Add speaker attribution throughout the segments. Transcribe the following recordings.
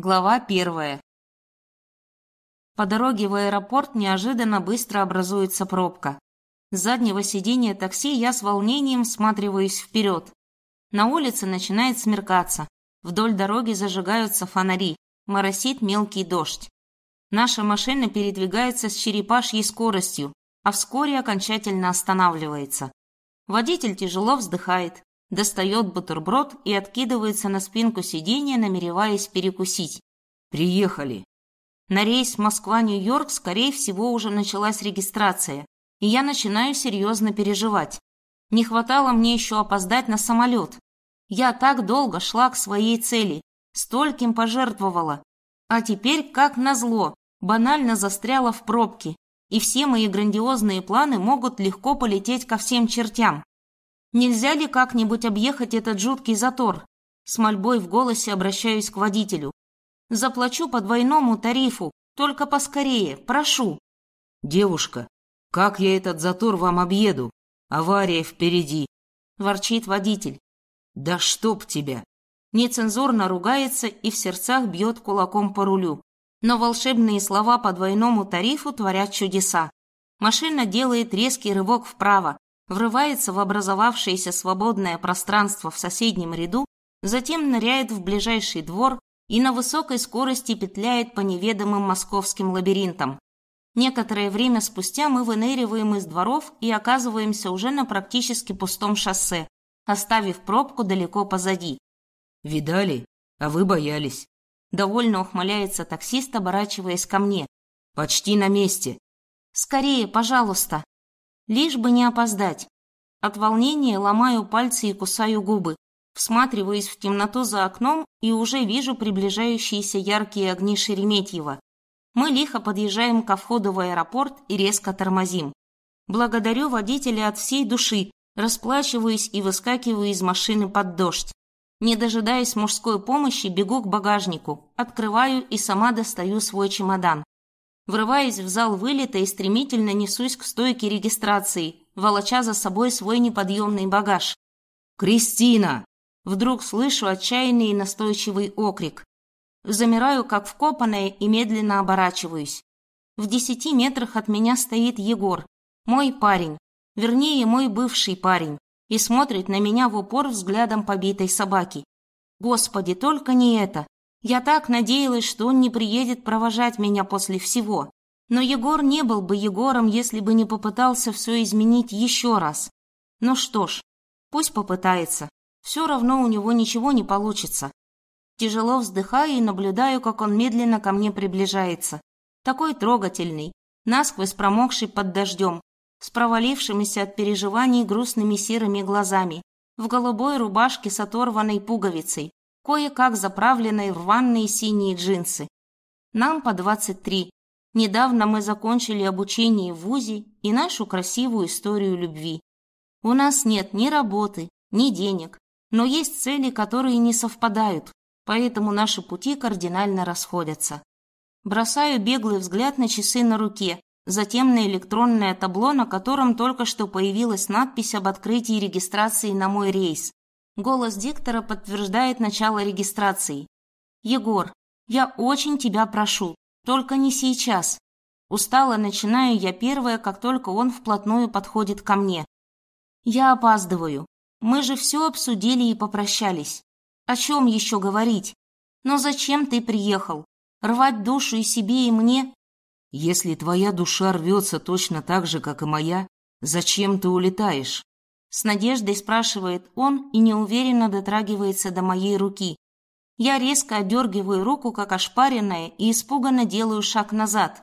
Speaker 1: Глава первая. По дороге в аэропорт неожиданно быстро образуется пробка. С заднего сиденья такси я с волнением всматриваюсь вперед. На улице начинает смеркаться. Вдоль дороги зажигаются фонари. Моросит мелкий дождь. Наша машина передвигается с черепашьей скоростью, а вскоре окончательно останавливается. Водитель тяжело вздыхает, достает бутерброд и откидывается на спинку сиденья, намереваясь перекусить.
Speaker 2: «Приехали!»
Speaker 1: На рейс Москва-Нью-Йорк, скорее всего, уже началась регистрация, и я начинаю серьезно переживать. Не хватало мне еще опоздать на самолет. Я так долго шла к своей цели, стольким пожертвовала. А теперь, как назло, банально застряла в пробке, и все мои грандиозные планы могут легко полететь ко всем чертям. Нельзя ли как-нибудь объехать этот жуткий затор? С мольбой в голосе обращаюсь к водителю. Заплачу по двойному тарифу, только поскорее, прошу.
Speaker 2: Девушка, как я этот затор вам объеду? Авария впереди.
Speaker 1: Ворчит водитель.
Speaker 2: Да чтоб тебя.
Speaker 1: Нецензурно ругается и в сердцах бьет кулаком по рулю. Но волшебные слова по двойному тарифу творят чудеса. Машина делает резкий рывок вправо, врывается в образовавшееся свободное пространство в соседнем ряду, затем ныряет в ближайший двор и на высокой скорости петляет по неведомым московским лабиринтам. Некоторое время спустя мы выныриваем из дворов и оказываемся уже на практически пустом шоссе, оставив пробку далеко позади.
Speaker 2: «Видали? А вы боялись».
Speaker 1: Довольно ухмыляется таксист, оборачиваясь ко мне.
Speaker 2: «Почти на месте».
Speaker 1: «Скорее, пожалуйста», Лишь бы не опоздать. От волнения ломаю пальцы и кусаю губы. Всматриваюсь в темноту за окном и уже вижу приближающиеся яркие огни Шереметьева. Мы лихо подъезжаем ко входу в аэропорт и резко тормозим. Благодарю водителя от всей души, расплачиваюсь и выскакиваю из машины под дождь. Не дожидаясь мужской помощи, бегу к багажнику, открываю и сама достаю свой чемодан. Врываясь в зал вылета и стремительно несусь к стойке регистрации, волоча за собой свой неподъемный багаж.
Speaker 2: «Кристина!»
Speaker 1: Вдруг слышу отчаянный и настойчивый окрик. Замираю, как вкопанная, и медленно оборачиваюсь. В десяти метрах от меня стоит Егор, мой парень, вернее, мой бывший парень, и смотрит на меня в упор взглядом побитой собаки. Господи, только не это. Я так надеялась, что он не приедет провожать меня после всего. Но Егор не был бы Егором, если бы не попытался все изменить еще раз. Ну что ж, пусть попытается. Все равно у него ничего не получится. Тяжело вздыхаю и наблюдаю, как он медленно ко мне приближается. Такой трогательный, насквозь промокший под дождем, с провалившимися от переживаний грустными серыми глазами, в голубой рубашке с оторванной пуговицей, кое-как заправленной в рваные синие джинсы. Нам по 23. Недавно мы закончили обучение в ВУЗе и нашу красивую историю любви. У нас нет ни работы, ни денег, но есть цели, которые не совпадают, поэтому наши пути кардинально расходятся. Бросаю беглый взгляд на часы на руке, затем на электронное табло, на котором только что появилась надпись об открытии регистрации на мой рейс. Голос диктора подтверждает начало регистрации. «Егор, я очень тебя прошу, только не сейчас». Устало начинаю я первая, как только он вплотную подходит ко мне. «Я опаздываю. Мы же все обсудили и попрощались. О чем еще говорить? Но зачем ты приехал? Рвать душу и себе, и мне?»
Speaker 2: «Если твоя душа рвется точно так же, как и моя, зачем ты улетаешь?»
Speaker 1: С надеждой спрашивает он и неуверенно дотрагивается до моей руки. Я резко отдергиваю руку, как ошпаренная, и испуганно делаю шаг назад.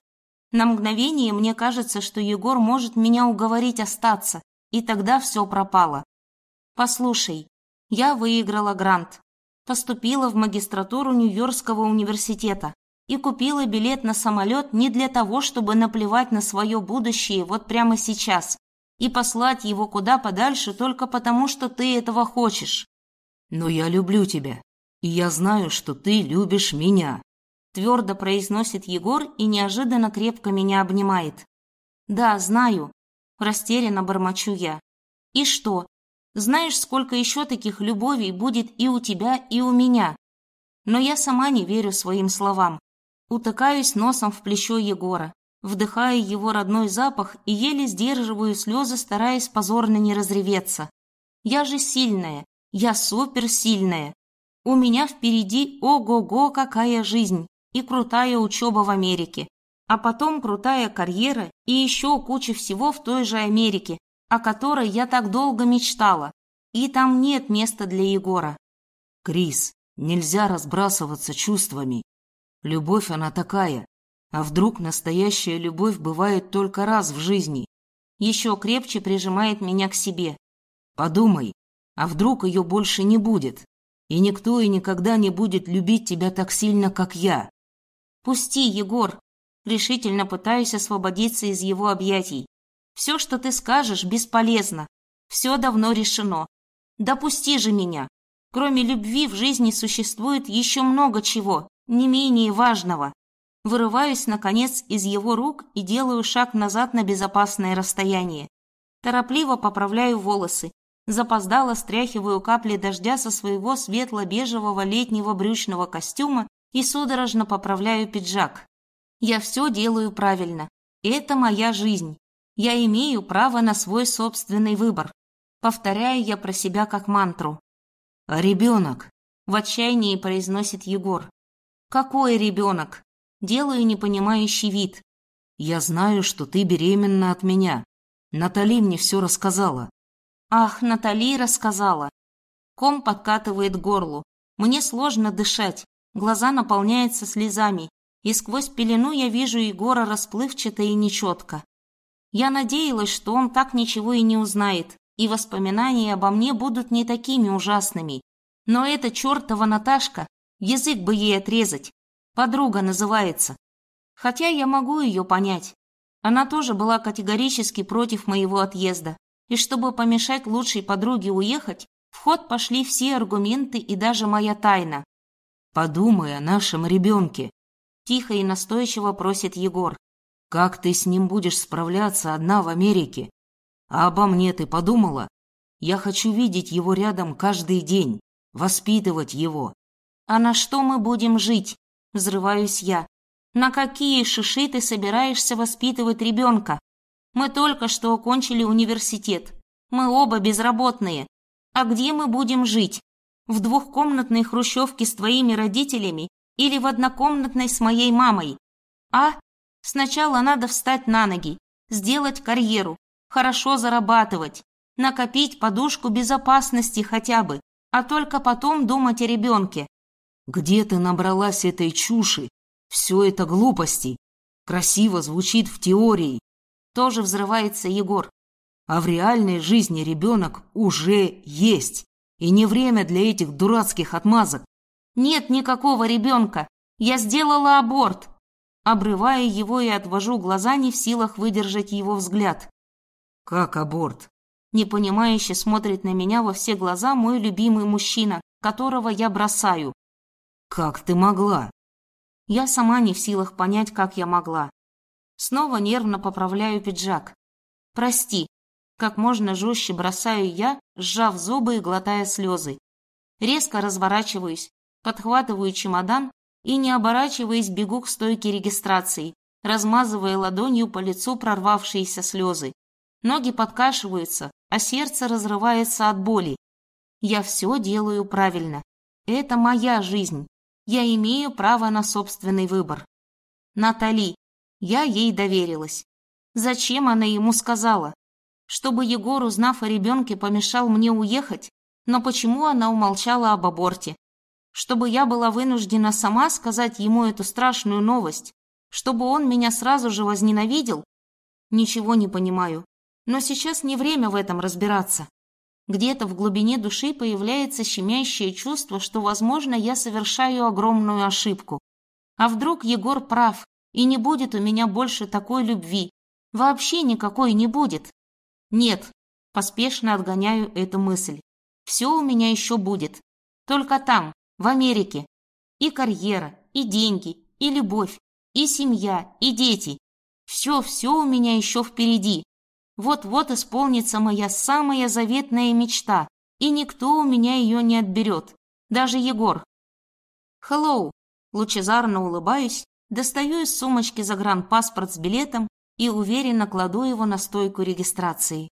Speaker 1: На мгновение мне кажется, что Егор может меня уговорить остаться, и тогда все пропало. Послушай, я выиграла грант, поступила в магистратуру Нью-Йоркского университета и купила билет на самолет не для того, чтобы наплевать на свое будущее вот прямо сейчас, и послать его куда подальше только потому, что ты этого хочешь.
Speaker 2: Но я люблю тебя, и я знаю, что ты любишь меня.
Speaker 1: Твердо произносит Егор и неожиданно крепко меня обнимает. Да, знаю. Растерянно бормочу я. И что? Знаешь, сколько еще таких любовей будет и у тебя, и у меня? Но я сама не верю своим словам. Утыкаюсь носом в плечо Егора, вдыхая его родной запах и еле сдерживаю слезы, стараясь позорно не разреветься. Я же сильная, я суперсильная. У меня впереди ого-го какая жизнь и крутая учеба в Америке, а потом крутая карьера и еще куча всего в той же Америке, о которой я так долго мечтала. И там нет места для Егора.
Speaker 2: Крис, нельзя разбрасываться чувствами. Любовь она такая. А вдруг настоящая любовь бывает только раз в жизни?
Speaker 1: Еще крепче прижимает меня к себе.
Speaker 2: Подумай, а вдруг ее больше не будет? И никто и никогда не будет любить тебя так сильно, как я.
Speaker 1: Пусти, Егор. Решительно пытаюсь освободиться из его объятий. Все, что ты скажешь, бесполезно. Все давно решено. Допусти же меня. Кроме любви в жизни существует еще много чего, не менее важного. Вырываюсь, наконец, из его рук и делаю шаг назад на безопасное расстояние. Торопливо поправляю волосы, запоздало стряхиваю капли дождя со своего светло-бежевого летнего брючного костюма и судорожно поправляю пиджак. Я все делаю правильно. Это моя жизнь. Я имею право на свой собственный выбор. Повторяю я про себя как мантру.
Speaker 2: «А ребенок?»
Speaker 1: – в отчаянии произносит Егор. «Какой ребенок?» Делаю непонимающий вид.
Speaker 2: «Я знаю, что ты беременна от меня. Натали мне все рассказала».
Speaker 1: «Ах, Натали рассказала». Ком подкатывает горлу. Мне сложно дышать. Глаза наполняются слезами, и сквозь пелену я вижу Егора расплывчато и нечетко. Я надеялась, что он так ничего и не узнает, и воспоминания обо мне будут не такими ужасными. Но эта чертова Наташка, язык бы ей отрезать, подруга называется. Хотя я могу ее понять. Она тоже была категорически против моего отъезда, и чтобы помешать лучшей подруге уехать, в ход пошли все аргументы и даже моя тайна.
Speaker 2: «Подумай о нашем ребенке», –
Speaker 1: тихо и настойчиво просит Егор.
Speaker 2: «Как ты с ним будешь справляться одна в Америке? А обо мне ты подумала? Я хочу видеть его рядом каждый день, воспитывать его».
Speaker 1: «А на что мы будем жить?» – взрываюсь я. «На какие шиши ты собираешься воспитывать ребенка? Мы только что окончили университет. Мы оба безработные. А где мы будем жить? В двухкомнатной хрущевке с твоими родителями или в однокомнатной с моей мамой? А? Сначала надо встать на ноги, сделать карьеру, хорошо зарабатывать, накопить подушку безопасности хотя бы, а только потом думать о ребенке.
Speaker 2: Где ты набралась этой чуши? Все это глупости. Красиво звучит в теории.
Speaker 1: Тоже взрывается Егор.
Speaker 2: А в реальной жизни ребенок уже есть. И не время для этих дурацких отмазок.
Speaker 1: Нет никакого ребенка. Я сделала аборт. Обрывая его и отвожу глаза, не в силах выдержать его взгляд.
Speaker 2: Как аборт?
Speaker 1: Непонимающе смотрит на меня во все глаза мой любимый мужчина, которого я бросаю.
Speaker 2: Как ты могла?
Speaker 1: Я сама не в силах понять, как я могла. Снова нервно поправляю пиджак. Прости, как можно жестче бросаю я, сжав зубы и глотая слезы. Резко разворачиваюсь, подхватываю чемодан и, не оборачиваясь, бегу к стойке регистрации, размазывая ладонью по лицу прорвавшиеся слезы. Ноги подкашиваются, а сердце разрывается от боли. Я все делаю правильно. Это моя жизнь. Я имею право на собственный выбор. Натали. Я ей доверилась. Зачем она ему сказала? чтобы Егор, узнав о ребенке, помешал мне уехать, но почему она умолчала об аборте? Чтобы я была вынуждена сама сказать ему эту страшную новость, чтобы он меня сразу же возненавидел? Ничего не понимаю, но сейчас не время в этом разбираться. Где-то в глубине души появляется щемящее чувство, что, возможно, я совершаю огромную ошибку. А вдруг Егор прав, и не будет у меня больше такой любви? Вообще никакой не будет. Нет, поспешно отгоняю эту мысль. Все у меня еще будет. Только там, в Америке. И карьера, и деньги, и любовь, и семья, и дети. Все-все у меня еще впереди. Вот-вот исполнится моя самая заветная мечта, и никто у меня ее не отберет. Даже Егор. «Хеллоу!» Лучезарно улыбаюсь, достаю из сумочки загранпаспорт с билетом и уверенно кладу его на стойку регистрации.